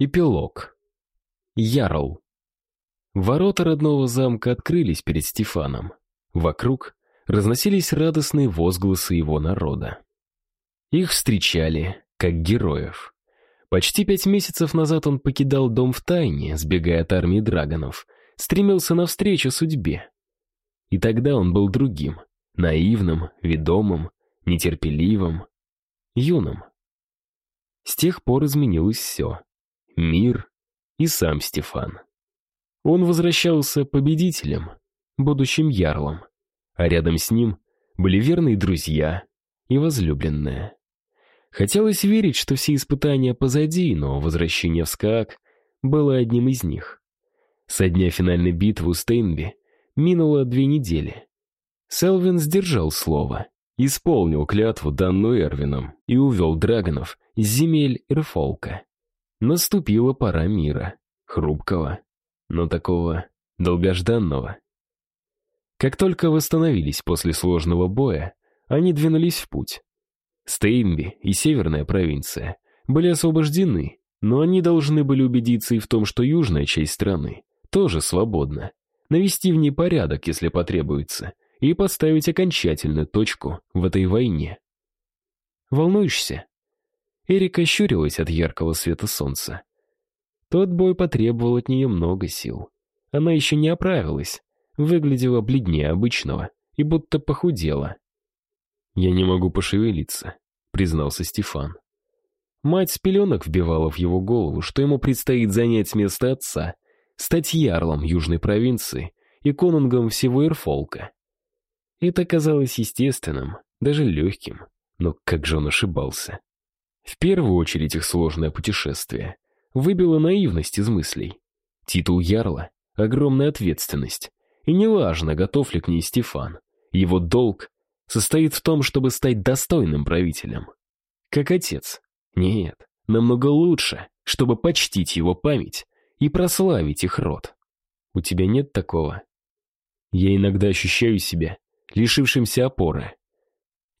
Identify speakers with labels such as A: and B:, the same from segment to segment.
A: Эпилог. Ярл. Ворота родного замка открылись перед Стефаном. Вокруг разносились радостные возгласы его народа. Их встречали как героев. Почти пять месяцев назад он покидал дом в тайне, сбегая от армии драгонов, стремился навстречу судьбе. И тогда он был другим, наивным, ведомым, нетерпеливым, юным. С тех пор изменилось все мир и сам Стефан. Он возвращался победителем, будущим ярлом, а рядом с ним были верные друзья и возлюбленная. Хотелось верить, что все испытания позади, но возвращение в Скаак было одним из них. Со дня финальной битвы у Стейнби минуло две недели. Селвин сдержал слово, исполнил клятву, данную Эрвином, и увел драгонов из земель Эрфолка. Наступила пора мира, хрупкого, но такого долгожданного. Как только восстановились после сложного боя, они двинулись в путь. Стейнби и северная провинция были освобождены, но они должны были убедиться и в том, что южная часть страны тоже свободна, навести в ней порядок, если потребуется, и поставить окончательную точку в этой войне. Волнуешься? Эрика ощурилась от яркого света солнца. Тот бой потребовал от нее много сил. Она еще не оправилась, выглядела бледнее обычного и будто похудела. «Я не могу пошевелиться», — признался Стефан. Мать с пеленок вбивала в его голову, что ему предстоит занять место отца, стать ярлом южной провинции и конунгом всего Эрфолка. Это казалось естественным, даже легким, но как же он ошибался. В первую очередь их сложное путешествие выбило наивность из мыслей. Титул ярла — огромная ответственность. И неважно, готов ли к ней Стефан. Его долг состоит в том, чтобы стать достойным правителем. Как отец. Нет, намного лучше, чтобы почтить его память и прославить их род. У тебя нет такого? Я иногда ощущаю себя лишившимся опоры.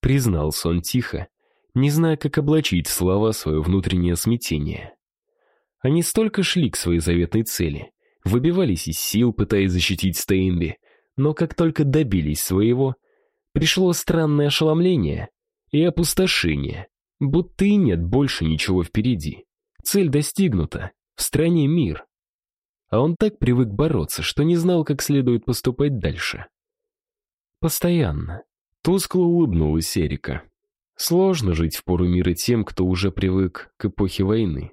A: Признался он тихо, не зная, как облачить слова свое внутреннее смятение. Они столько шли к своей заветной цели, выбивались из сил, пытаясь защитить Стейнби, но как только добились своего, пришло странное ошеломление и опустошение, будто и нет больше ничего впереди. Цель достигнута, в стране мир. А он так привык бороться, что не знал, как следует поступать дальше. Постоянно. Тускло улыбнулась Эрика. Сложно жить в пору мира тем, кто уже привык к эпохе войны.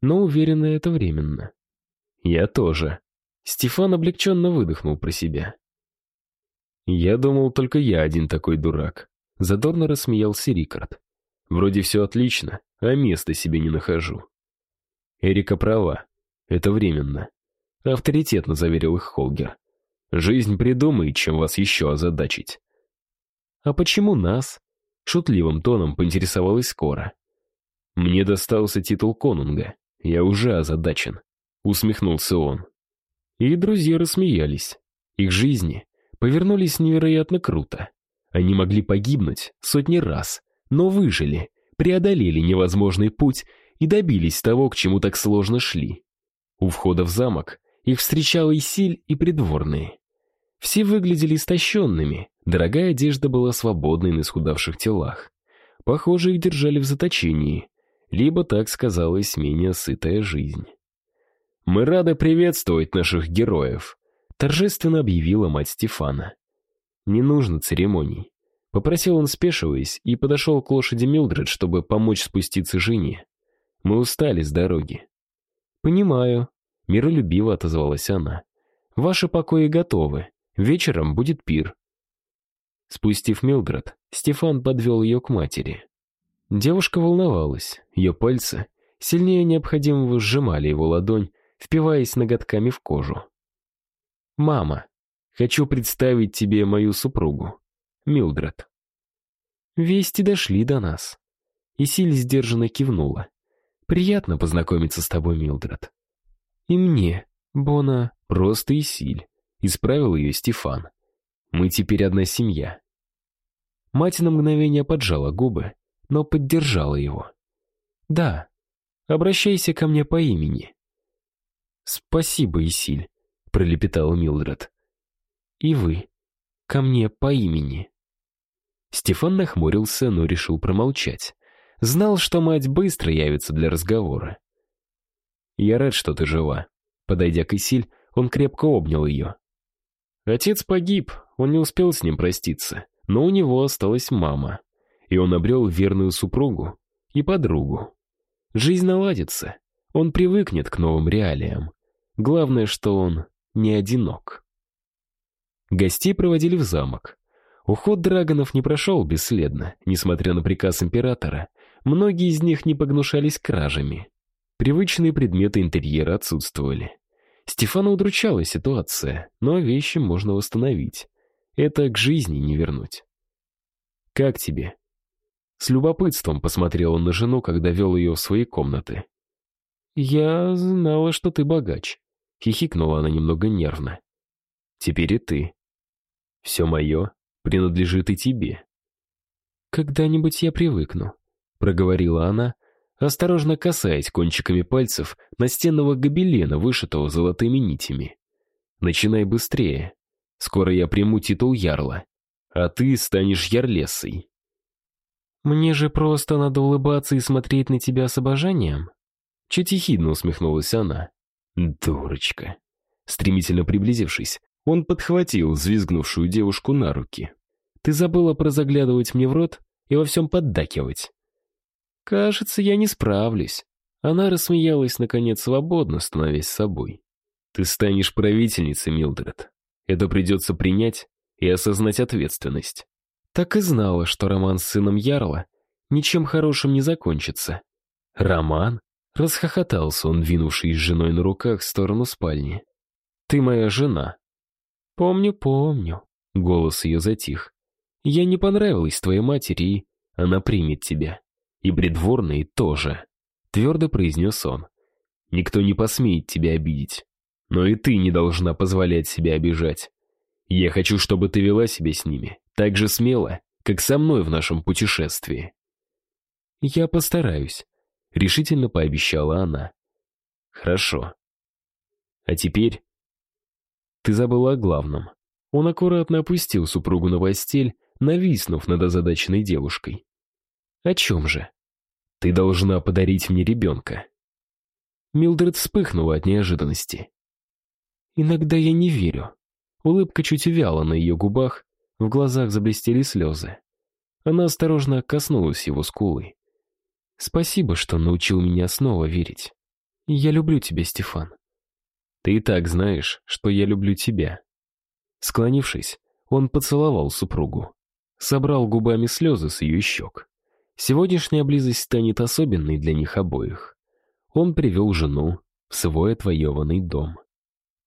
A: Но уверенно это временно. Я тоже. Стефан облегченно выдохнул про себя. Я думал, только я один такой дурак. Задорно рассмеялся Рикард. Вроде все отлично, а места себе не нахожу. Эрика права. Это временно. Авторитетно заверил их Холгер. Жизнь придумает, чем вас еще озадачить. А почему нас? Шутливым тоном поинтересовалась Кора. «Мне достался титул конунга. Я уже озадачен», — усмехнулся он. И друзья рассмеялись. Их жизни повернулись невероятно круто. Они могли погибнуть сотни раз, но выжили, преодолели невозможный путь и добились того, к чему так сложно шли. У входа в замок их встречал Исиль и придворные. Все выглядели истощенными, дорогая одежда была свободной на исхудавших телах. Похоже, их держали в заточении, либо так сказалась менее сытая жизнь. «Мы рады приветствовать наших героев», — торжественно объявила мать Стефана. «Не нужно церемоний», — попросил он, спешиваясь, и подошел к лошади Милдред, чтобы помочь спуститься жене. «Мы устали с дороги». «Понимаю», — миролюбиво отозвалась она. «Ваши покои готовы. Вечером будет пир. Спустив Милдред, Стефан подвел ее к матери. Девушка волновалась, ее пальцы сильнее необходимого сжимали его ладонь, впиваясь ноготками в кожу. «Мама, хочу представить тебе мою супругу, Милдред». Вести дошли до нас. И Силь сдержанно кивнула. «Приятно познакомиться с тобой, Милдред». «И мне, Бона, просто Исиль. Исправил ее Стефан. Мы теперь одна семья. Мать на мгновение поджала губы, но поддержала его. Да, Обращайся ко мне по имени». «Спасибо, Исиль», — пролепетал Милдред. «И вы. Ко мне по имени». Стефан нахмурился, но решил промолчать. Знал, что мать быстро явится для разговора. «Я рад, что ты жива». Подойдя к Исиль, он крепко обнял ее. Отец погиб, он не успел с ним проститься, но у него осталась мама. И он обрел верную супругу и подругу. Жизнь наладится, он привыкнет к новым реалиям. Главное, что он не одинок. Гостей проводили в замок. Уход драгонов не прошел бесследно, несмотря на приказ императора. Многие из них не погнушались кражами. Привычные предметы интерьера отсутствовали. Стефана удручала ситуация, но вещи можно восстановить. Это к жизни не вернуть. «Как тебе?» С любопытством посмотрел он на жену, когда вел ее в свои комнаты. «Я знала, что ты богач», — хихикнула она немного нервно. «Теперь и ты. Все мое принадлежит и тебе». «Когда-нибудь я привыкну», — проговорила она, осторожно касаясь кончиками пальцев настенного гобелена, вышитого золотыми нитями. «Начинай быстрее. Скоро я приму титул ярла, а ты станешь ярлесой». «Мне же просто надо улыбаться и смотреть на тебя с обожанием?» Чуть ехидно усмехнулась она. «Дурочка». Стремительно приблизившись, он подхватил взвизгнувшую девушку на руки. «Ты забыла про заглядывать мне в рот и во всем поддакивать. «Кажется, я не справлюсь». Она рассмеялась, наконец, свободно, становясь собой. «Ты станешь правительницей, Милдред. Это придется принять и осознать ответственность». Так и знала, что роман с сыном Ярла ничем хорошим не закончится. «Роман?» — расхохотался он, двинувший с женой на руках в сторону спальни. «Ты моя жена». «Помню, помню», — голос ее затих. «Я не понравилась твоей матери, и она примет тебя». И придворные тоже, твердо произнес он. Никто не посмеет тебя обидеть. Но и ты не должна позволять себя обижать. Я хочу, чтобы ты вела себя с ними так же смело, как со мной в нашем путешествии. Я постараюсь, решительно пообещала она. Хорошо. А теперь ты забыла о главном. Он аккуратно опустил супругу на постель, нависнув над озадаченной девушкой. «О чем же?» «Ты должна подарить мне ребенка». Милдред вспыхнула от неожиданности. «Иногда я не верю». Улыбка чуть увяла на ее губах, в глазах заблестели слезы. Она осторожно коснулась его скулы. «Спасибо, что научил меня снова верить. Я люблю тебя, Стефан». «Ты и так знаешь, что я люблю тебя». Склонившись, он поцеловал супругу. Собрал губами слезы с ее щек. Сегодняшняя близость станет особенной для них обоих. Он привел жену в свой отвоеванный дом.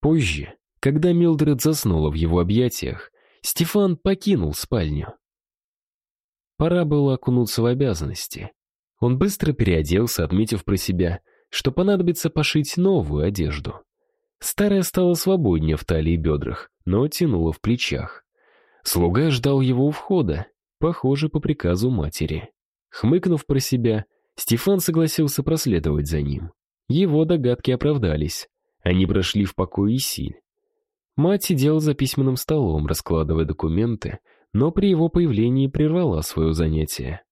A: Позже, когда Милдред заснула в его объятиях, Стефан покинул спальню. Пора было окунуться в обязанности. Он быстро переоделся, отметив про себя, что понадобится пошить новую одежду. Старая стала свободнее в талии и бедрах, но тянула в плечах. Слуга ждал его у входа, похоже, по приказу матери. Хмыкнув про себя, Стефан согласился проследовать за ним. Его догадки оправдались. Они прошли в покое Исиль. Мать сидела за письменным столом, раскладывая документы, но при его появлении прервала свое занятие.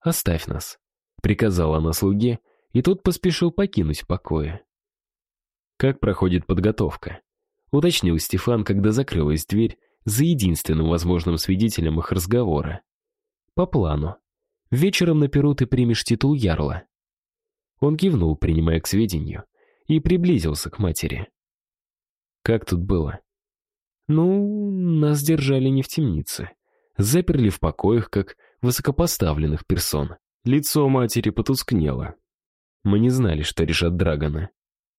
A: «Оставь нас», — приказала она слуге, и тот поспешил покинуть покоя. «Как проходит подготовка?» — уточнил Стефан, когда закрылась дверь за единственным возможным свидетелем их разговора. «По плану», Вечером на Перу ты примешь титул ярла». Он кивнул, принимая к сведению, и приблизился к матери. «Как тут было?» «Ну, нас держали не в темнице. Заперли в покоях, как высокопоставленных персон. Лицо матери потускнело. Мы не знали, что решат Драгона.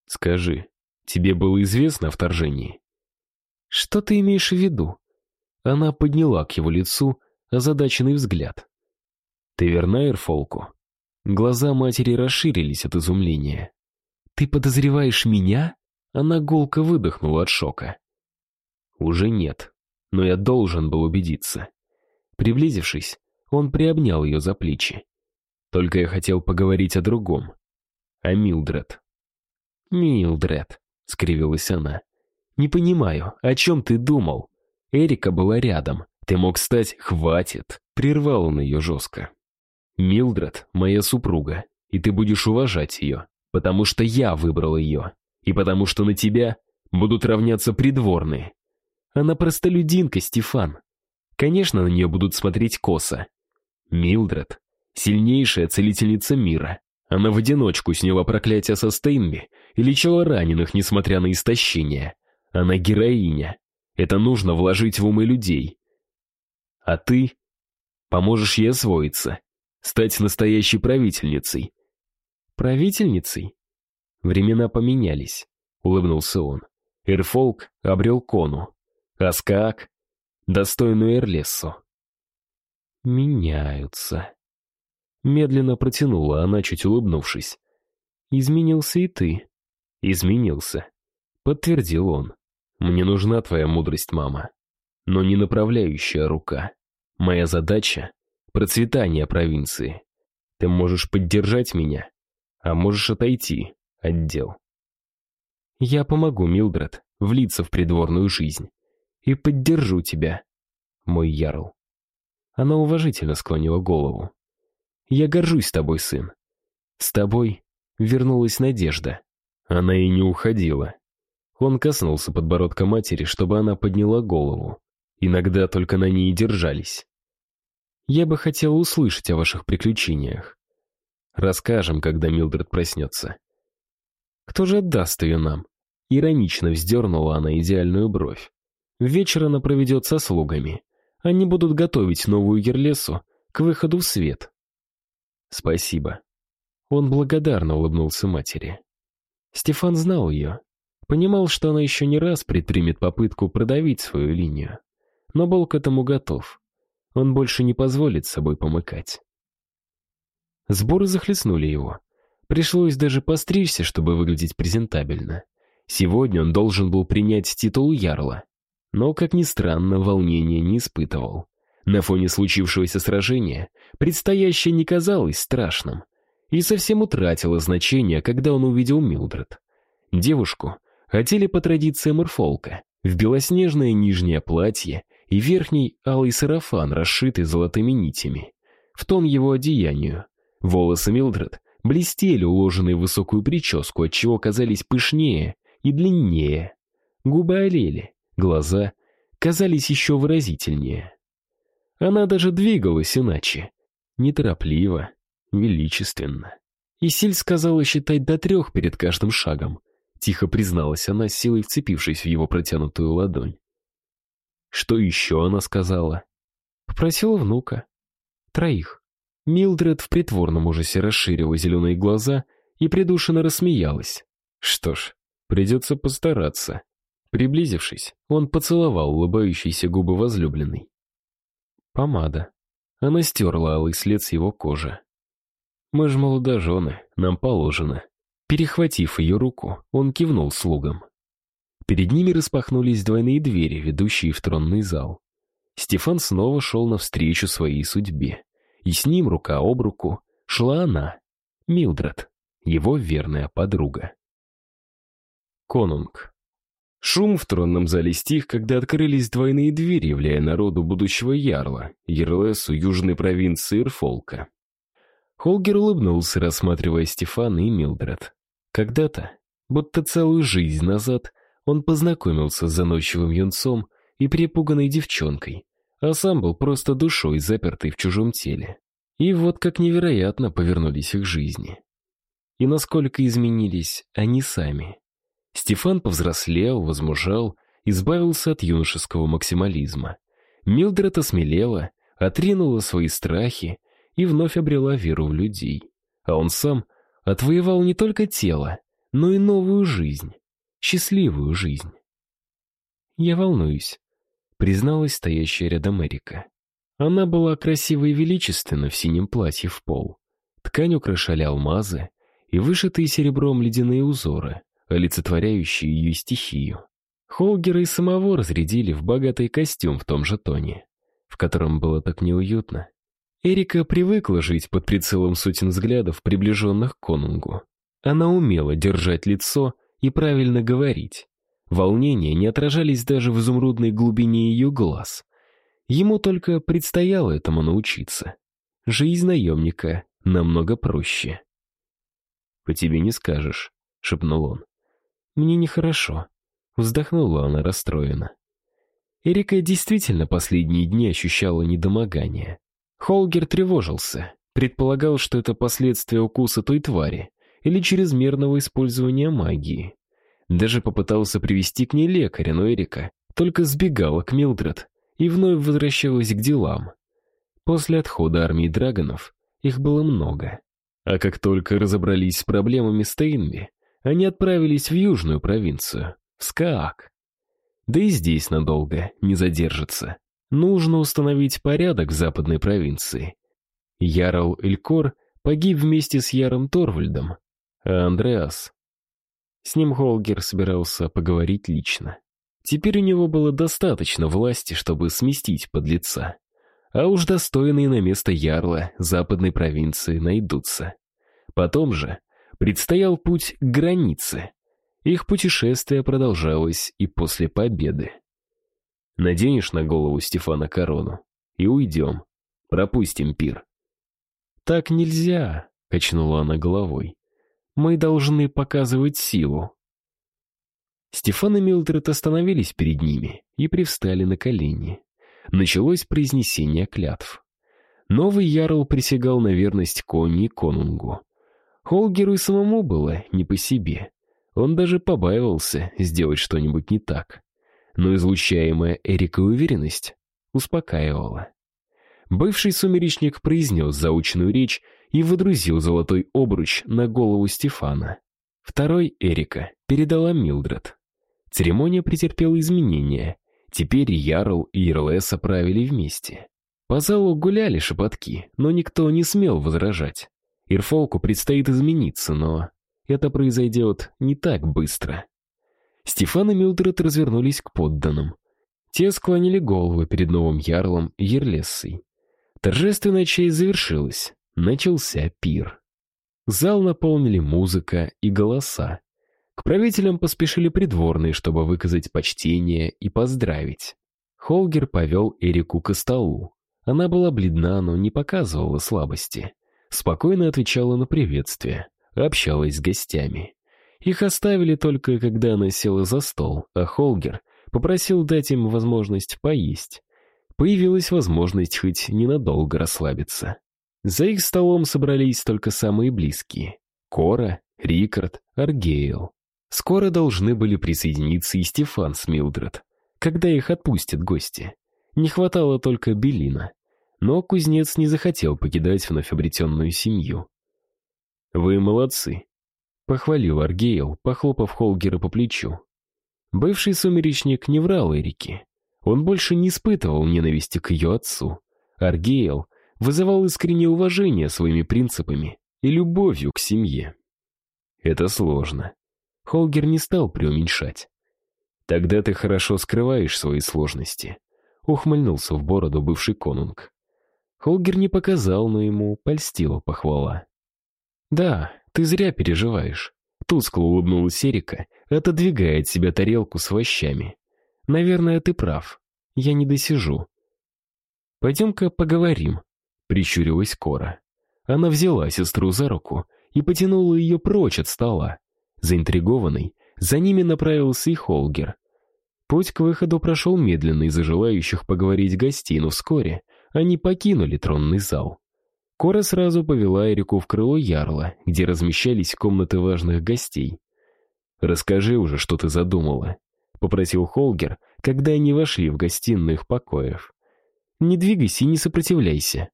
A: Скажи, тебе было известно о вторжении?» «Что ты имеешь в виду?» Она подняла к его лицу озадаченный взгляд. «Ты верна Эрфолку?» Глаза матери расширились от изумления. «Ты подозреваешь меня?» Она голко выдохнула от шока. «Уже нет, но я должен был убедиться». Приблизившись, он приобнял ее за плечи. «Только я хотел поговорить о другом. а Милдред. «Милдред», — скривилась она. «Не понимаю, о чем ты думал? Эрика была рядом. Ты мог стать «хватит», — прервал он ее жестко. «Милдред — моя супруга, и ты будешь уважать ее, потому что я выбрал ее, и потому что на тебя будут равняться придворные. Она простолюдинка, Стефан. Конечно, на нее будут смотреть косо. Милдред — сильнейшая целительница мира. Она в одиночку сняла проклятие со Стейнби и лечила раненых, несмотря на истощение. Она героиня. Это нужно вложить в умы людей. А ты поможешь ей освоиться, стать настоящей правительницей. Правительницей? Времена поменялись, улыбнулся он. Эрфолк обрел Кону, Аскаак — достойную Эрлессу. Меняются. Медленно протянула она, чуть улыбнувшись. «Изменился и ты». «Изменился», — подтвердил он. «Мне нужна твоя мудрость, мама, но не направляющая рука. Моя задача — процветание провинции. Ты можешь поддержать меня, а можешь отойти от дел». «Я помогу, Милдред, влиться в придворную жизнь. И поддержу тебя, мой ярл». Она уважительно склонила голову. Я горжусь тобой, сын. С тобой вернулась надежда. Она и не уходила. Он коснулся подбородка матери, чтобы она подняла голову. Иногда только на ней держались. Я бы хотела услышать о ваших приключениях. Расскажем, когда Милдред проснется. Кто же отдаст ее нам? Иронично вздернула она идеальную бровь. Вечер она проведет со слугами. Они будут готовить новую Ерлесу к выходу в свет. «Спасибо». Он благодарно улыбнулся матери. Стефан знал ее, понимал, что она еще не раз предпримет попытку продавить свою линию, но был к этому готов. Он больше не позволит собой помыкать. Сборы захлестнули его. Пришлось даже постричься, чтобы выглядеть презентабельно. Сегодня он должен был принять титул ярла, но, как ни странно, волнения не испытывал. На фоне случившегося сражения предстоящее не казалось страшным и совсем утратило значение, когда он увидел Милдред. Девушку хотели по традициям Эрфолка в белоснежное нижнее платье и верхний алый сарафан, расшитый золотыми нитями. В тон его одеянию. Волосы Милдред блестели, уложенные в высокую прическу, отчего казались пышнее и длиннее. Губы олели, глаза казались еще выразительнее. Она даже двигалась иначе. Неторопливо, величественно. Исиль сказала считать до трех перед каждым шагом. Тихо призналась она, силой вцепившись в его протянутую ладонь. Что еще она сказала? Попросила внука. Троих. Милдред в притворном ужасе расширила зеленые глаза и придушенно рассмеялась. Что ж, придется постараться. Приблизившись, он поцеловал улыбающиеся губы возлюбленной. Помада. Она стерла алый след с его кожи. «Мы же молодожены, нам положено». Перехватив ее руку, он кивнул слугам. Перед ними распахнулись двойные двери, ведущие в тронный зал. Стефан снова шел навстречу своей судьбе. И с ним рука об руку шла она, Милдред, его верная подруга. Конунг. Шум в тронном зале стих, когда открылись двойные двери, являя народу будущего ярла, Ерлесу южной провинции Ирфолка. Холгер улыбнулся, рассматривая Стефана и Милдред. Когда-то, будто целую жизнь назад, он познакомился с заносчивым юнцом и перепуганной девчонкой, а сам был просто душой, запертой в чужом теле. И вот как невероятно повернулись их жизни. И насколько изменились они сами. Стефан повзрослел, возмужал, избавился от юношеского максимализма. Милдред осмелела, отринула свои страхи и вновь обрела веру в людей. А он сам отвоевал не только тело, но и новую жизнь, счастливую жизнь. «Я волнуюсь», — призналась стоящая рядом Эрика. Она была красивой и величественна в синем платье в пол. Ткань украшали алмазы и вышитые серебром ледяные узоры — олицетворяющие ее стихию. Холгера и самого разрядили в богатый костюм в том же тоне, в котором было так неуютно. Эрика привыкла жить под прицелом сотен взглядов, приближенных к конунгу. Она умела держать лицо и правильно говорить. Волнения не отражались даже в изумрудной глубине ее глаз. Ему только предстояло этому научиться. Жизнь наемника намного проще. «По тебе не скажешь», — шепнул он. «Мне нехорошо», — вздохнула она расстроенно. Эрика действительно последние дни ощущала недомогание. Холгер тревожился, предполагал, что это последствия укуса той твари или чрезмерного использования магии. Даже попытался привести к ней лекаря, но Эрика только сбегала к Милдред и вновь возвращалась к делам. После отхода армии драгонов их было много. А как только разобрались с проблемами Стейнби, они отправились в южную провинцию, в Скаак. Да и здесь надолго не задержатся. Нужно установить порядок в западной провинции. Ярл Элькор погиб вместе с Яром Торвальдом, а Андреас... С ним Холгер собирался поговорить лично. Теперь у него было достаточно власти, чтобы сместить подлеца. А уж достойные на место Ярла западной провинции найдутся. Потом же предстоял путь к границе. Их путешествие продолжалось и после победы. Наденешь на голову Стефана корону и уйдем. Пропустим пир. Так нельзя, качнула она головой. Мы должны показывать силу. Стефан и Милдред остановились перед ними и привстали на колени. Началось произнесение клятв. Новый ярл присягал на верность Конни и Конунгу. Холгеру и самому было не по себе. Он даже побаивался сделать что-нибудь не так. Но излучаемая Эрикой уверенность успокаивала. Бывший сумеречник произнес заученную речь и выдрузил золотой обруч на голову Стефана. Второй Эрика передала Милдред. Церемония претерпела изменения. Теперь Ярл и Ирлеса правили вместе. По залу гуляли шепотки, но никто не смел возражать. Ирфолку предстоит измениться, но это произойдет не так быстро. Стефан и Милдред развернулись к подданным. Те склонили головы перед новым ярлом Ерлессой. Торжественная часть завершилась. Начался пир. Зал наполнили музыка и голоса. К правителям поспешили придворные, чтобы выказать почтение и поздравить. Холгер повел Эрику к столу. Она была бледна, но не показывала слабости спокойно отвечала на приветствие, общалась с гостями. Их оставили только, когда она села за стол, а Холгер попросил дать им возможность поесть. Появилась возможность хоть ненадолго расслабиться. За их столом собрались только самые близкие. Кора, Рикард, Аргейл. Скоро должны были присоединиться и Стефан с Милдред, когда их отпустят гости. Не хватало только Белина. Но кузнец не захотел покидать вновь обретенную семью. «Вы молодцы», — похвалил Аргейл, похлопав Холгера по плечу. Бывший сумеречник не врал Эрике. Он больше не испытывал ненависти к ее отцу. Аргейл вызывал искреннее уважение своими принципами и любовью к семье. Это сложно. Холгер не стал преуменьшать. Тогда ты хорошо скрываешь свои сложности. Ухмыльнулся в бороду бывший конунг. Холгер не показал, но ему польстила похвала. «Да, ты зря переживаешь», — тускло улыбнулась Эрика, отодвигая от себя тарелку с овощами. «Наверное, ты прав. Я не досижу». «Пойдем-ка поговорим», — прищурилась Кора. Она взяла сестру за руку и потянула ее прочь от стола. Заинтригованный, за ними направился и Холгер. Путь к выходу прошел медленно из-за желающих поговорить гостей, но вскоре они покинули тронный зал. Кора сразу повела Эрику в крыло Ярла, где размещались комнаты важных гостей. «Расскажи уже, что ты задумала», — попросил Холгер, когда они вошли в гостиную их покоев. «Не двигайся и не сопротивляйся».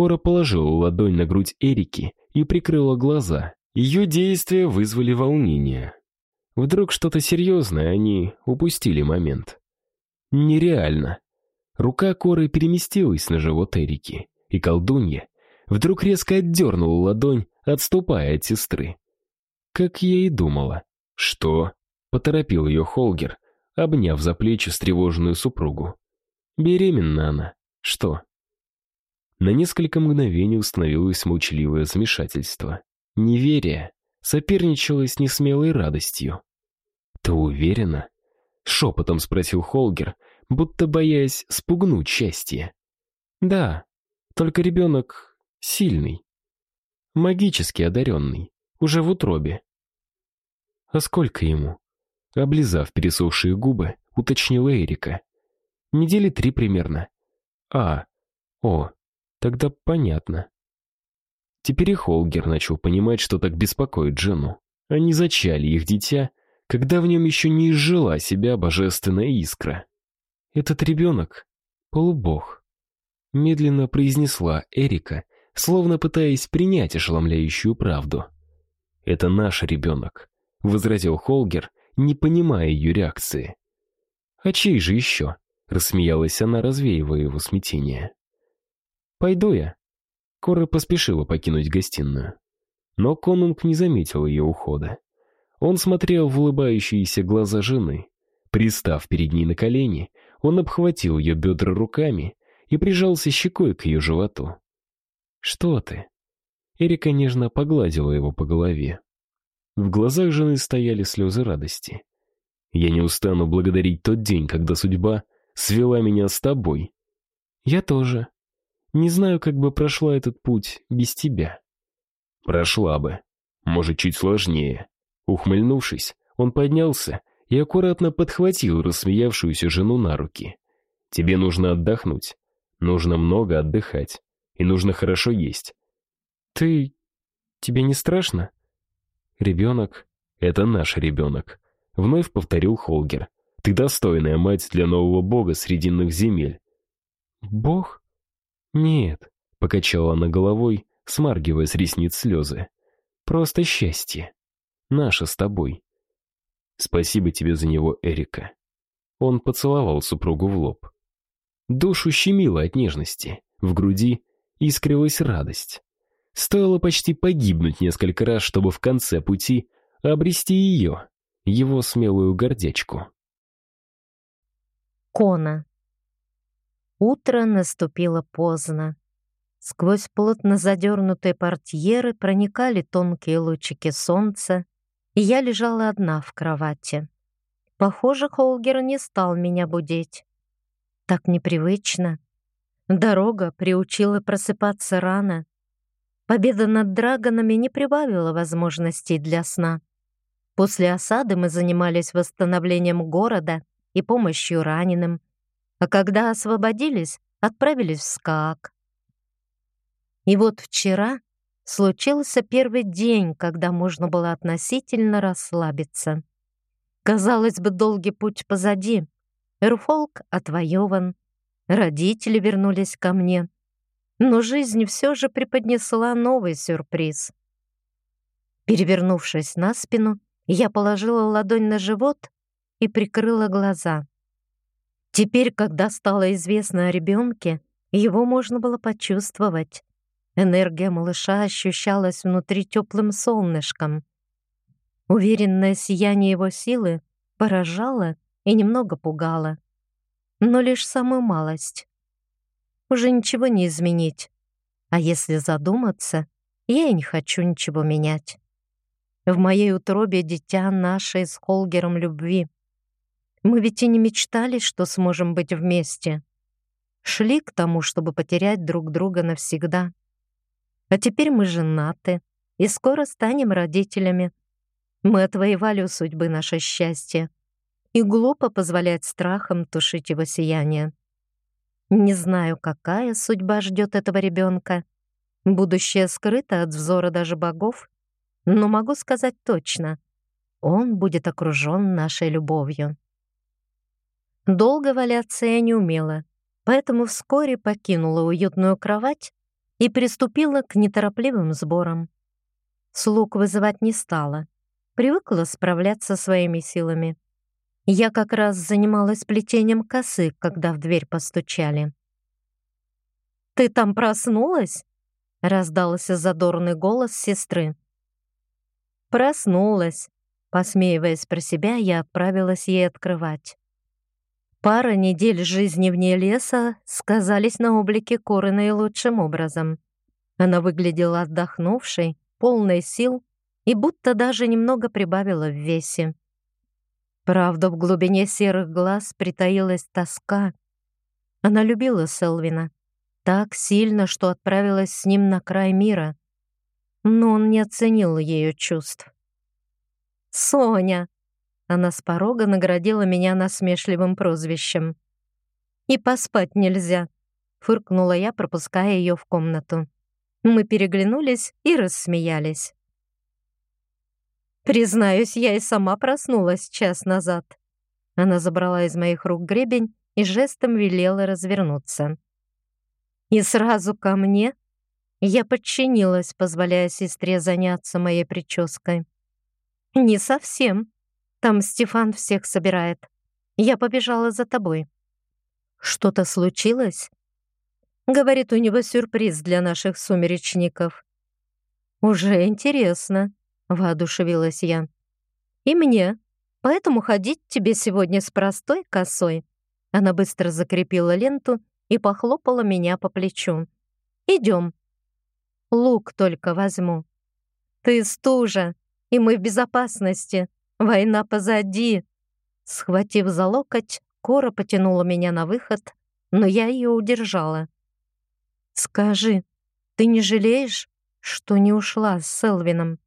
A: Кора положила ладонь на грудь Эрики и прикрыла глаза. Ее действия вызвали волнение. Вдруг что-то серьезное, они упустили момент. Нереально. Рука Коры переместилась на живот Эрики, и колдунья вдруг резко отдернула ладонь, отступая от сестры. Как я и думала. «Что?» — поторопил ее Холгер, обняв за плечи встревоженную супругу. «Беременна она. Что?» На несколько мгновений установилось молчаливое замешательство. Неверие. соперничала с несмелой радостью. «Ты уверена?» — шепотом спросил Холгер, будто боясь спугнуть счастье. «Да, только ребенок сильный, магически одаренный, уже в утробе». «А сколько ему?» Облизав пересохшие губы, уточнила Эрика. «Недели три примерно». «А, о, тогда понятно». Теперь и Холгер начал понимать, что так беспокоит жену. Они зачали их дитя, когда в нем еще не изжила себя божественная искра. «Этот ребенок — полубог», — медленно произнесла Эрика, словно пытаясь принять ошеломляющую правду. «Это наш ребенок», — возразил Холгер, не понимая ее реакции. «А чей же еще?» — рассмеялась она, развеивая его смятение. «Пойду я», Кора поспешила покинуть гостиную. Но конунг не заметил ее ухода. Он смотрел в улыбающиеся глаза жены. Пристав перед ней на колени, он обхватил ее бедра руками и прижался щекой к ее животу. «Что ты?» Эрика нежно погладила его по голове. В глазах жены стояли слезы радости. «Я не устану благодарить тот день, когда судьба свела меня с тобой». «Я тоже», не знаю, как бы прошла этот путь без тебя. Прошла бы. Может, чуть сложнее. Ухмыльнувшись, он поднялся и аккуратно подхватил рассмеявшуюся жену на руки. Тебе нужно отдохнуть. Нужно много отдыхать. И нужно хорошо есть. Ты... тебе не страшно? Ребенок — это наш ребенок. Вновь повторил Холгер. Ты достойная мать для нового бога срединных земель. Бог? «Нет», — покачала она головой, смаргивая с ресниц слезы. «Просто счастье. Наше с тобой». «Спасибо тебе за него, Эрика». Он поцеловал супругу в лоб. Душу щемило от нежности, в груди искрилась радость. Стоило почти погибнуть несколько раз, чтобы в конце пути обрести ее, его смелую гордячку.
B: Кона. Утро наступило поздно. Сквозь плотно задернутые портьеры проникали тонкие лучики солнца, и я лежала одна в кровати. Похоже, Холгер не стал меня будить. Так непривычно. Дорога приучила просыпаться рано. Победа над драгонами не прибавила возможностей для сна. После осады мы занимались восстановлением города и помощью раненым, а когда освободились, отправились в СКАК. И вот вчера случился первый день, когда можно было относительно расслабиться. Казалось бы, долгий путь позади. Эрфолк отвоеван, родители вернулись ко мне. Но жизнь все же преподнесла новый сюрприз. Перевернувшись на спину, я положила ладонь на живот и прикрыла глаза. Теперь, когда стало известно о ребенке, его можно было почувствовать. Энергия малыша ощущалась внутри теплым солнышком. Уверенное сияние его силы поражало и немного пугало. Но лишь самую малость. Уже ничего не изменить. А если задуматься, я и не хочу ничего менять. В моей утробе дитя наше с Холгером любви. Мы ведь и не мечтали, что сможем быть вместе. Шли к тому, чтобы потерять друг друга навсегда. А теперь мы женаты и скоро станем родителями. Мы отвоевали у судьбы наше счастье. И глупо позволять страхам тушить его сияние. Не знаю, какая судьба ждет этого ребенка. Будущее скрыто от взора даже богов, но могу сказать точно — он будет окружен нашей любовью. Долго валяться я не умела, поэтому вскоре покинула уютную кровать и приступила к неторопливым сборам. Слуг вызывать не стала, привыкла справляться своими силами. Я как раз занималась плетением косы, когда в дверь постучали. «Ты там проснулась?» — раздался задорный голос сестры. «Проснулась», — посмеиваясь про себя, я отправилась ей открывать. Пара недель жизни вне леса сказались на облике Коры наилучшим образом. Она выглядела отдохнувшей, полной сил и будто даже немного прибавила в весе. Правда, в глубине серых глаз притаилась тоска. Она любила Селвина так сильно, что отправилась с ним на край мира. Но он не оценил ее чувств. «Соня!» Она с порога наградила меня насмешливым прозвищем. «И поспать нельзя», — фыркнула я, пропуская ее в комнату. Мы переглянулись и рассмеялись. Признаюсь, я и сама проснулась час назад. Она забрала из моих рук гребень и жестом велела развернуться. И сразу ко мне я подчинилась, позволяя сестре заняться моей прической. «Не совсем. Там Стефан всех собирает. Я побежала за тобой». «Что-то случилось?» Говорит, у него сюрприз для наших сумеречников. «Уже интересно», — воодушевилась я. «И мне. Поэтому ходить тебе сегодня с простой косой». Она быстро закрепила ленту и похлопала меня по плечу. «Идем. Лук только возьму». «Ты стужа, и мы в безопасности. Война позади». Схватив за локоть, Кора потянула меня на выход, но я ее удержала. «Скажи, ты не жалеешь, что не ушла с Селвином?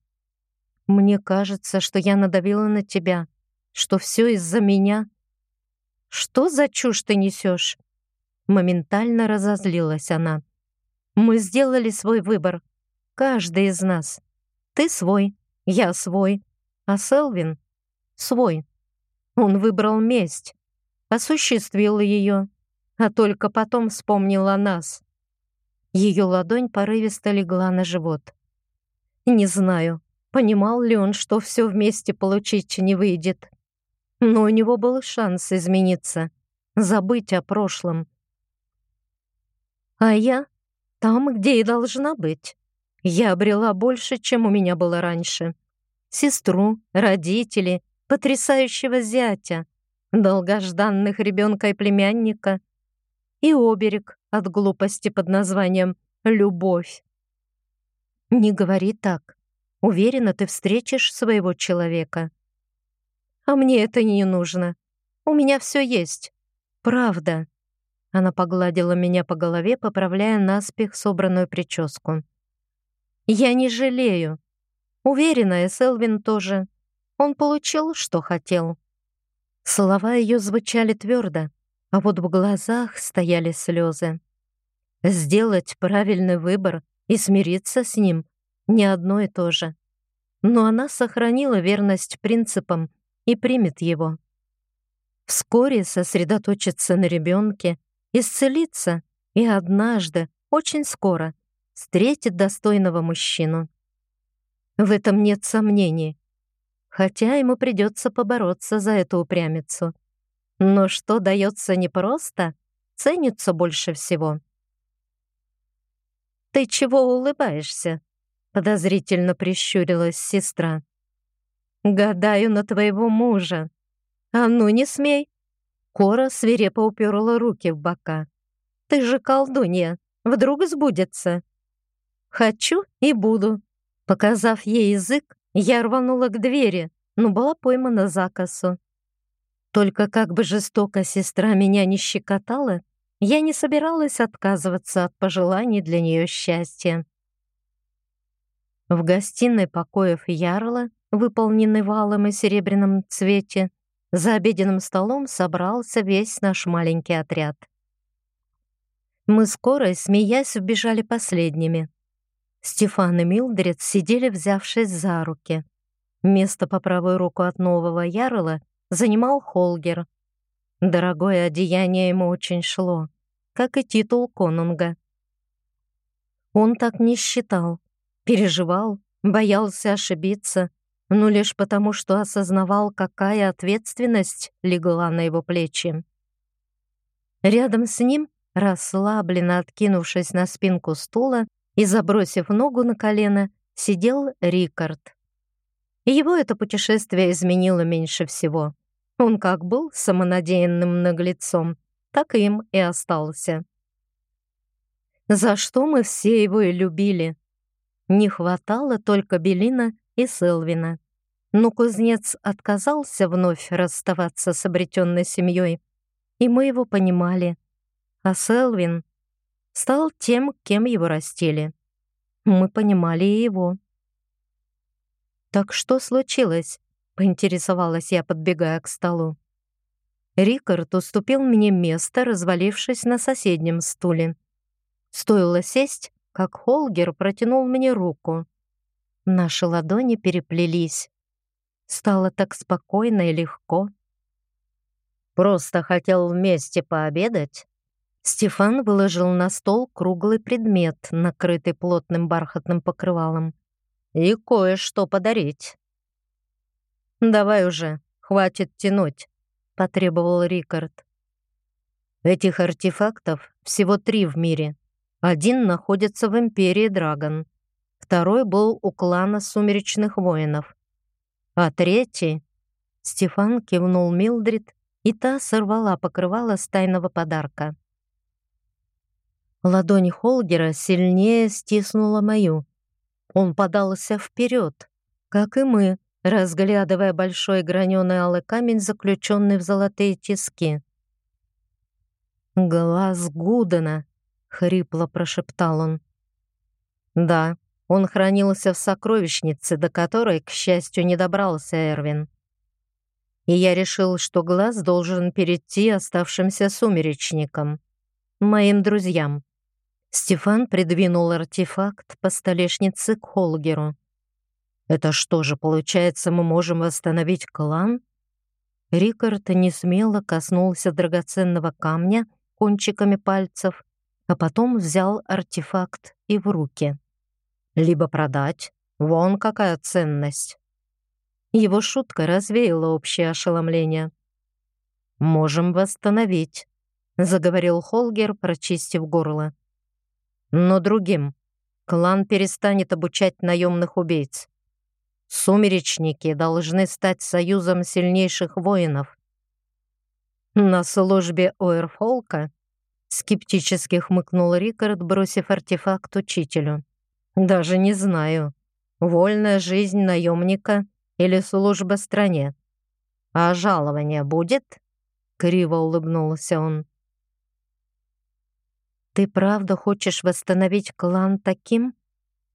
B: Мне кажется, что я надавила на тебя, что все из-за меня. Что за чушь ты несешь?» Моментально разозлилась она. «Мы сделали свой выбор. Каждый из нас. Ты свой, я свой, а Селвин свой. Он выбрал месть, осуществил ее, а только потом вспомнил о нас. Ее ладонь порывисто легла на живот. Не знаю, понимал ли он, что все вместе получить не выйдет. Но у него был шанс измениться, забыть о прошлом. А я там, где и должна быть. Я обрела больше, чем у меня было раньше. Сестру, родителей, потрясающего зятя, долгожданных ребенка и племянника и оберег от глупости под названием «любовь». Не говори так. Уверена, ты встретишь своего человека. А мне это не нужно. У меня все есть. Правда. Она погладила меня по голове, поправляя наспех собранную прическу. Я не жалею. Уверена, и Селвин тоже. Он получил, что хотел. Слова ее звучали твердо, а вот в глазах стояли слезы. Сделать правильный выбор и смириться с ним — не одно и то же. Но она сохранила верность принципам и примет его. Вскоре сосредоточиться на ребенке, исцелиться и однажды, очень скоро, встретит достойного мужчину. В этом нет сомнений. Хотя ему придется побороться за эту упрямицу. Но что дается непросто, ценится больше всего. «Ты чего улыбаешься?» — подозрительно прищурилась сестра. «Гадаю на твоего мужа. А ну не смей!» Кора свирепо уперла руки в бока. «Ты же колдунья, вдруг сбудется?» «Хочу и буду». Показав ей язык, я рванула к двери, но была поймана за косу. Только как бы жестоко сестра меня не щекотала, я не собиралась отказываться от пожеланий для нее счастья. В гостиной покоев Ярла, выполненной валом и серебряном цвете, за обеденным столом собрался весь наш маленький отряд. Мы скоро, смеясь, убежали последними. Стефан и Милдред сидели, взявшись за руки. Место по правую руку от нового ярла занимал Холгер. Дорогое одеяние ему очень шло, как и титул конунга. Он так не считал, переживал, боялся ошибиться, но лишь потому, что осознавал, какая ответственность легла на его плечи. Рядом с ним, расслабленно откинувшись на спинку стула, и, забросив ногу на колено, сидел Рикард. Его это путешествие изменило меньше всего. Он как был самонадеянным наглецом, так им и остался. За что мы все его и любили. Не хватало только Белина и Селвина. Но кузнец отказался вновь расставаться с обретенной семьей, и мы его понимали. А Селвин стал тем, кем его растили. Мы понимали и его. «Так что случилось?» — поинтересовалась я, подбегая к столу. Рикард уступил мне место, развалившись на соседнем стуле. Стоило сесть, как Холгер протянул мне руку. Наши ладони переплелись. Стало так спокойно и легко. «Просто хотел вместе пообедать?» Стефан выложил на стол круглый предмет, накрытый плотным бархатным покрывалом. «И кое-что подарить». «Давай уже, хватит тянуть», — потребовал Рикард. «Этих артефактов всего три в мире. Один находится в Империи Драгон, второй был у клана Сумеречных Воинов, а третий...» Стефан кивнул Милдрид, и та сорвала покрывало с тайного подарка. Ладонь Холгера сильнее стиснула мою. Он подался вперед, как и мы, разглядывая большой граненый алый камень, заключенный в золотые тиски. «Глаз Гудена», — хрипло прошептал он. «Да, он хранился в сокровищнице, до которой, к счастью, не добрался Эрвин. И я решил, что глаз должен перейти оставшимся сумеречникам, моим друзьям. Стефан придвинул артефакт по столешнице к Холгеру. «Это что же, получается, мы можем восстановить клан?» Рикард несмело коснулся драгоценного камня кончиками пальцев, а потом взял артефакт и в руки. «Либо продать. Вон какая ценность!» Его шутка развеяла общее ошеломление. «Можем восстановить», — заговорил Холгер, прочистив горло но другим. Клан перестанет обучать наемных убийц. Сумеречники должны стать союзом сильнейших воинов. На службе у Эрфолка скептически хмыкнул Рикард, бросив артефакт учителю. Даже не знаю, вольная жизнь наемника или служба стране. А жалование будет? Криво улыбнулся он. «Ты правда хочешь восстановить клан таким?»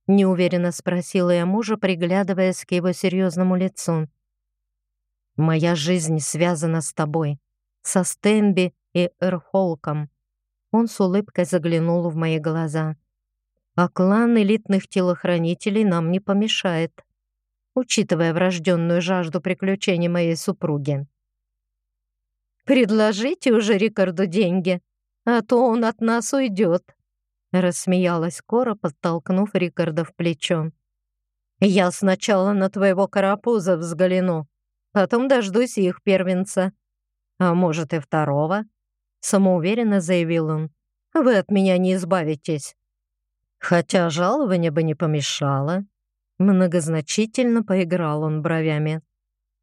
B: Неуверенно спросила я мужа, приглядываясь к его серьезному лицу. «Моя жизнь связана с тобой, со Стенби и Эрхолком». Он с улыбкой заглянул в мои глаза. «А клан элитных телохранителей нам не помешает, учитывая врожденную жажду приключений моей супруги». «Предложите уже Рикарду деньги», а то он от нас уйдет», — рассмеялась Кора, подтолкнув Рикарда в плечо. «Я сначала на твоего карапуза взгляну, потом дождусь их первенца. А может, и второго?» — самоуверенно заявил он. «Вы от меня не избавитесь». «Хотя жалование бы не помешало». Многозначительно поиграл он бровями.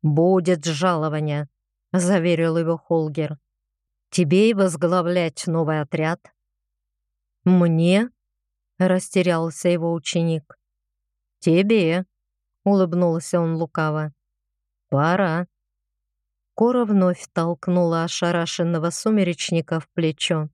B: «Будет жалование», — заверил его Холгер. Тебе и возглавлять новый отряд». «Мне?» — растерялся его ученик. «Тебе», — улыбнулся он лукаво. «Пора». Кора вновь толкнула ошарашенного сумеречника в плечо.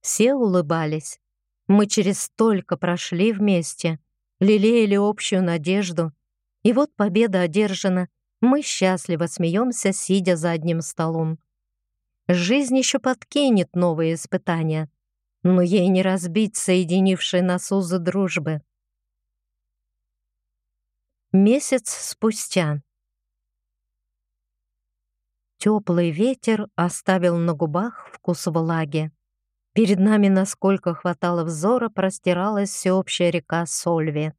B: Все улыбались. Мы через столько прошли вместе, лелеяли общую надежду. И вот победа одержана. Мы счастливо смеемся, сидя за одним столом. Жизнь еще подкинет новые испытания, но ей не разбить соединившие нас узы дружбы. Месяц спустя. Теплый ветер оставил на губах вкус влаги. Перед нами, насколько хватало взора, простиралась всеобщая река Сольви.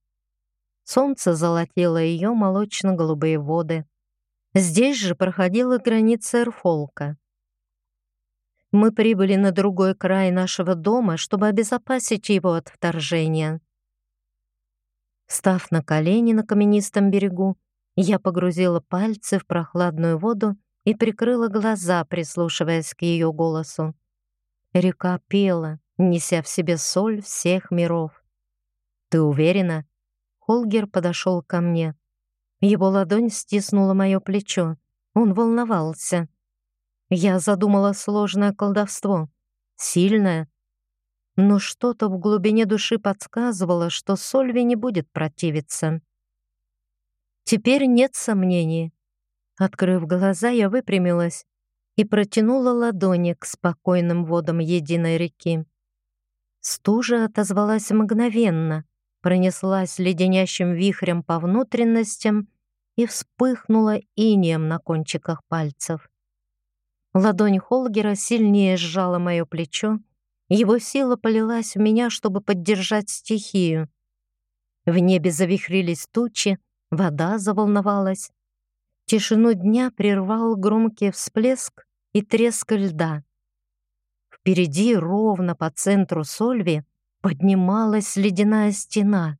B: Солнце золотило ее молочно-голубые воды. Здесь же проходила граница Эрфолка. Мы прибыли на другой край нашего дома, чтобы обезопасить его от вторжения. Став на колени на каменистом берегу, я погрузила пальцы в прохладную воду и прикрыла глаза, прислушиваясь к ее голосу. Река пела, неся в себе соль всех миров. «Ты уверена?» Холгер подошел ко мне. Его ладонь стиснула мое плечо. Он волновался. Я задумала сложное колдовство. Сильное. Но что-то в глубине души подсказывало, что Сольви не будет противиться. Теперь нет сомнений. Открыв глаза, я выпрямилась и протянула ладони к спокойным водам единой реки. Стужа отозвалась мгновенно, пронеслась леденящим вихрем по внутренностям и вспыхнула инеем на кончиках пальцев. Ладонь Холгера сильнее сжала мое плечо, его сила полилась в меня, чтобы поддержать стихию. В небе завихрились тучи, вода заволновалась. Тишину дня прервал громкий всплеск и треск льда. Впереди, ровно по центру Сольви, поднималась ледяная стена.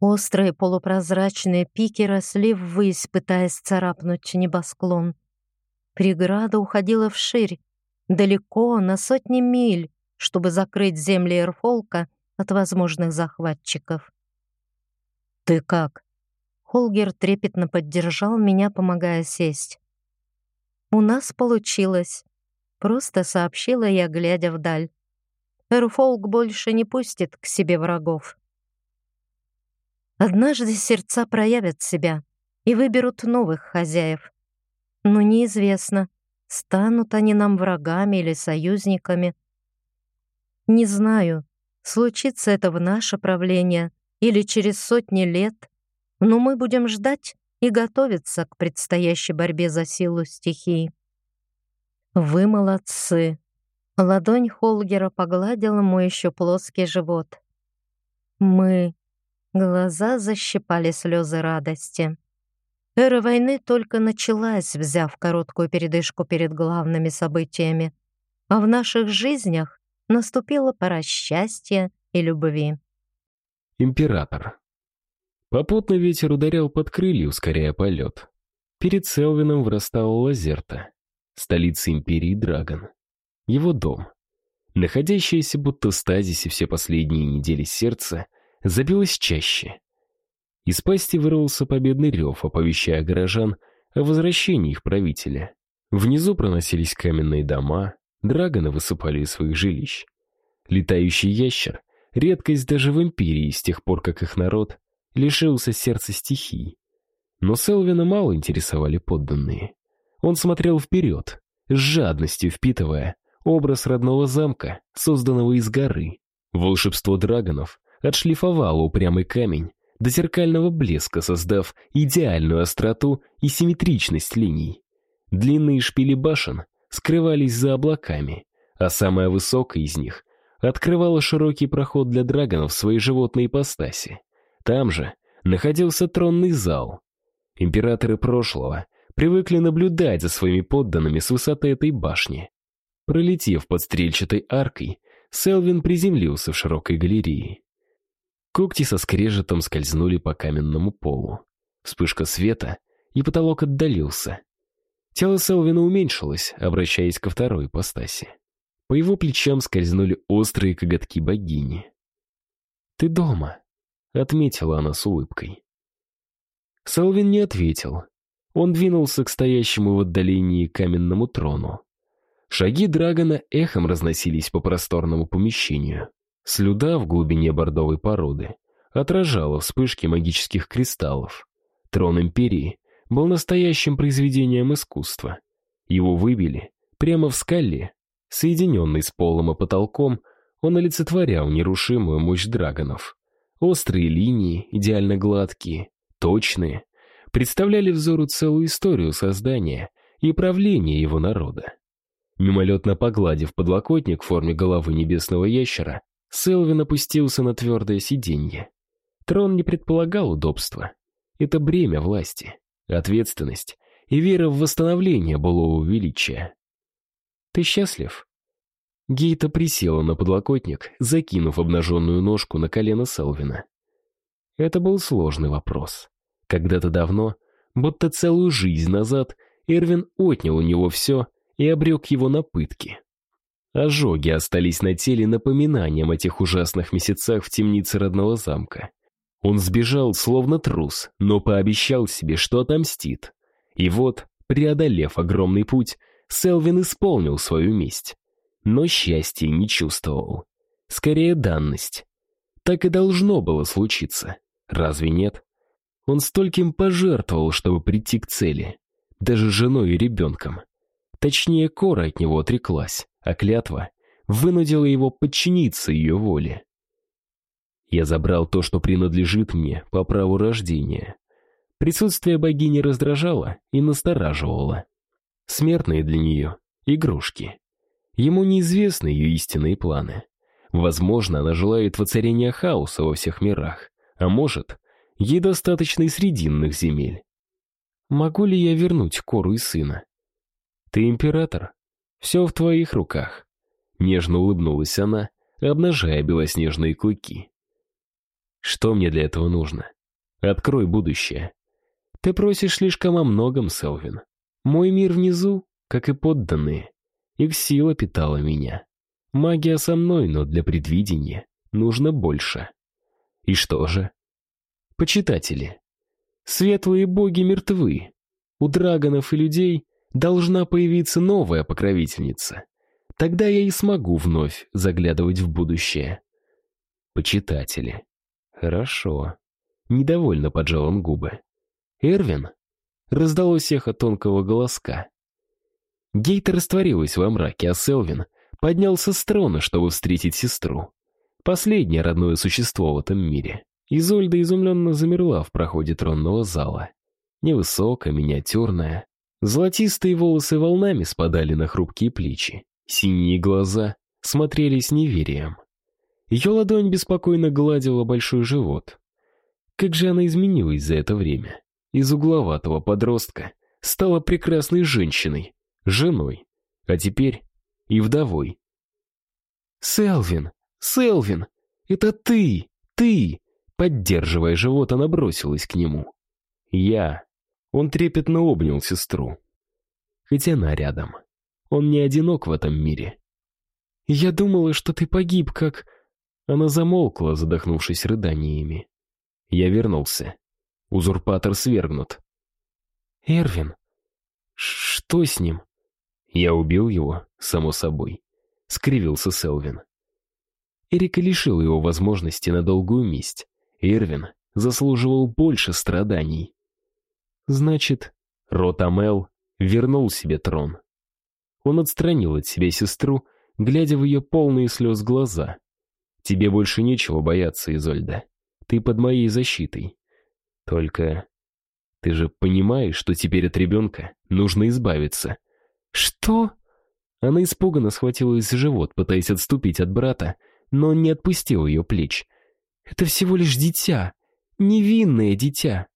B: Острые полупрозрачные пики росли ввысь, пытаясь царапнуть небосклон. Преграда уходила вширь, далеко, на сотни миль, чтобы закрыть земли Эрфолка от возможных захватчиков. «Ты как?» Холгер трепетно поддержал меня, помогая сесть. «У нас получилось», — просто сообщила я, глядя вдаль. «Эрфолк больше не пустит к себе врагов». Однажды сердца проявят себя и выберут новых хозяев. Но неизвестно, станут они нам врагами или союзниками. Не знаю, случится это в наше правление или через сотни лет — но мы будем ждать и готовиться к предстоящей борьбе за силу стихий. Вы молодцы. Ладонь Холгера погладила мой еще плоский живот. Мы. Глаза защипали слезы радости. Эра войны только началась, взяв короткую передышку перед главными событиями, а в наших жизнях наступила пора счастья и любви.
A: Император. Попутный ветер ударял под крылья, ускоряя полет. Перед Селвином вырастала Лазерта, столица империи Драгон. Его дом. Находящееся будто в стазисе все последние недели сердце забилось чаще. Из пасти вырвался победный рев, оповещая горожан о возвращении их правителя. Внизу проносились каменные дома, драгоны высыпали из своих жилищ. Летающий ящер — редкость даже в империи с тех пор, как их народ лишился сердца стихий. Но Селвина мало интересовали подданные. Он смотрел вперед, с жадностью впитывая образ родного замка, созданного из горы. Волшебство драгонов отшлифовало упрямый камень до зеркального блеска, создав идеальную остроту и симметричность линий. Длинные шпили башен скрывались за облаками, а самая высокая из них открывала широкий проход для драгонов своей животной ипостаси. Там же находился тронный зал. Императоры прошлого привыкли наблюдать за своими подданными с высоты этой башни. Пролетев под стрельчатой аркой, Селвин приземлился в широкой галерее. Когти со скрежетом скользнули по каменному полу. Вспышка света, и потолок отдалился. Тело Селвина уменьшилось, обращаясь ко второй ипостаси. По его плечам скользнули острые коготки богини. «Ты дома», отметила она с улыбкой. Салвин не ответил. Он двинулся к стоящему в отдалении каменному трону. Шаги Драгона эхом разносились по просторному помещению. Слюда в глубине бордовой породы отражала вспышки магических кристаллов. Трон Империи был настоящим произведением искусства. Его выбили прямо в скале, соединенный с полом и потолком, он олицетворял нерушимую мощь драгонов. Острые линии, идеально гладкие, точные, представляли взору целую историю создания и правления его народа. Мимолетно погладив подлокотник в форме головы небесного ящера, Селвин опустился на твердое сиденье. Трон не предполагал удобства. Это бремя власти, ответственность и вера в восстановление былого величия. «Ты счастлив?» Гейта присела на подлокотник, закинув обнаженную ножку на колено Селвина. Это был сложный вопрос. Когда-то давно, будто целую жизнь назад, Эрвин отнял у него все и обрек его на пытки. Ожоги остались на теле напоминанием о тех ужасных месяцах в темнице родного замка. Он сбежал, словно трус, но пообещал себе, что отомстит. И вот, преодолев огромный путь, Селвин исполнил свою месть. Но счастья не чувствовал. Скорее, данность. Так и должно было случиться. Разве нет? Он стольким пожертвовал, чтобы прийти к цели. Даже женой и ребенком. Точнее, Кора от него отреклась, а клятва вынудила его подчиниться ее воле. Я забрал то, что принадлежит мне по праву рождения. Присутствие богини раздражало и настораживало. Смертные для нее — игрушки. Ему неизвестны ее истинные планы. Возможно, она желает воцарения хаоса во всех мирах, а может, ей достаточно и срединных земель. Могу ли я вернуть Кору и сына? Ты император. Все в твоих руках. Нежно улыбнулась она, обнажая белоснежные клыки. Что мне для этого нужно? Открой будущее. Ты просишь слишком о многом, Селвин. Мой мир внизу, как и подданные. Их сила питала меня. Магия со мной, но для предвидения нужно больше. И что же? Почитатели. Светлые боги мертвы. У драгонов и людей должна появиться новая покровительница. Тогда я и смогу вновь заглядывать в будущее. Почитатели. Хорошо. Недовольно поджал он губы. Эрвин? Раздалось эхо тонкого голоска. Гейта растворилась во мраке, а Селвин поднялся с трона, чтобы встретить сестру. Последнее родное существо в этом мире. Изольда изумленно замерла в проходе тронного зала. Невысокая, миниатюрная. Золотистые волосы волнами спадали на хрупкие плечи. Синие глаза смотрели с неверием. Ее ладонь беспокойно гладила большой живот. Как же она изменилась за это время. Из угловатого подростка стала прекрасной женщиной, женой, а теперь и вдовой. «Селвин! Селвин! Это ты! Ты!» Поддерживая живот, она бросилась к нему. «Я!» Он трепетно обнял сестру. Хоть она рядом. Он не одинок в этом мире. «Я думала, что ты погиб, как...» Она замолкла, задохнувшись рыданиями. Я вернулся. Узурпатор свергнут. «Эрвин? Что с ним?» «Я убил его, само собой», — скривился Селвин. Эрика лишил его возможности на долгую месть. Эрвин заслуживал больше страданий. Значит, Ротамел вернул себе трон. Он отстранил от себя сестру, глядя в ее полные слез глаза. Тебе больше нечего бояться, Изольда. Ты под моей защитой. Только ты же понимаешь, что теперь от ребенка нужно избавиться. Что? Она испуганно схватилась за живот, пытаясь отступить от брата, но он не отпустил ее плеч. Это всего лишь дитя, невинное дитя.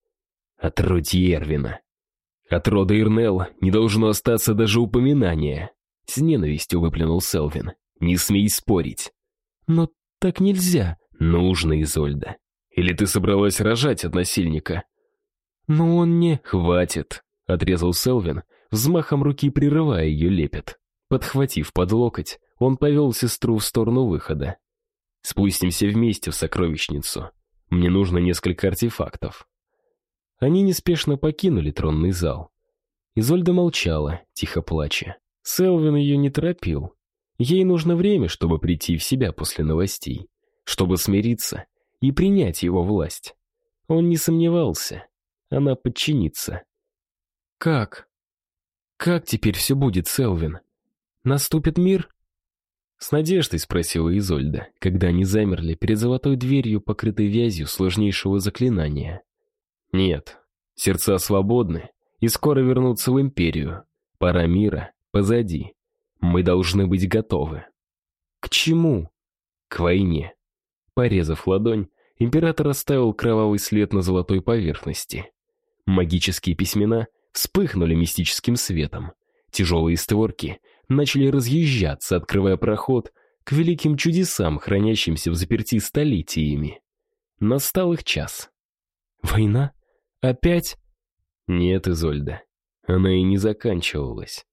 A: От роди Эрвина. От рода Ирнел не должно остаться даже упоминания. С ненавистью выплюнул Селвин. Не смей спорить. Но так нельзя. Нужно, Изольда. Или ты собралась рожать от насильника? Но он не... Хватит, отрезал Селвин, взмахом руки прерывая ее лепет. Подхватив под локоть, он повел сестру в сторону выхода. «Спустимся вместе в сокровищницу. Мне нужно несколько артефактов». Они неспешно покинули тронный зал. Изольда молчала, тихо плача. Селвин ее не торопил. Ей нужно время, чтобы прийти в себя после новостей, чтобы смириться и принять его власть. Он не сомневался. Она подчинится. «Как? Как теперь все будет, Селвин? Наступит мир?» С надеждой спросила Изольда, когда они замерли перед золотой дверью, покрытой вязью сложнейшего заклинания. «Нет, сердца свободны и скоро вернутся в Империю. Пора мира позади. Мы должны быть готовы. К чему? К войне. Порезав ладонь, император оставил кровавый след на золотой поверхности. Магические письмена вспыхнули мистическим светом. Тяжелые створки начали разъезжаться, открывая проход к великим чудесам, хранящимся в заперти столетиями. Настал их час. Война? Опять? Нет, Изольда. Она и не заканчивалась.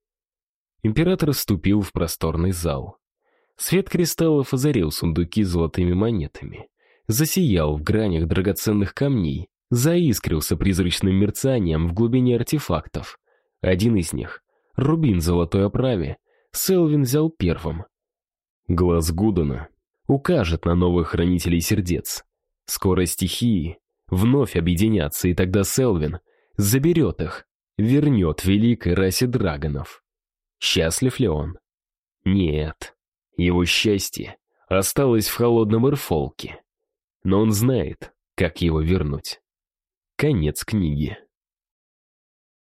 A: Император вступил в просторный зал. Свет кристаллов озарил сундуки золотыми монетами. засиял в гранях драгоценных камней, заискрился призрачным мерцанием в глубине артефактов. Один из них, рубин золотой оправе, Селвин взял первым. Глаз Гудона укажет на новых хранителей сердец. Скоро стихии вновь объединятся, и тогда Селвин заберет их, вернет великой расе драгонов. Счастлив ли он? Нет. Его счастье осталось в холодном эрфолке. Но он знает, как его вернуть. Конец книги.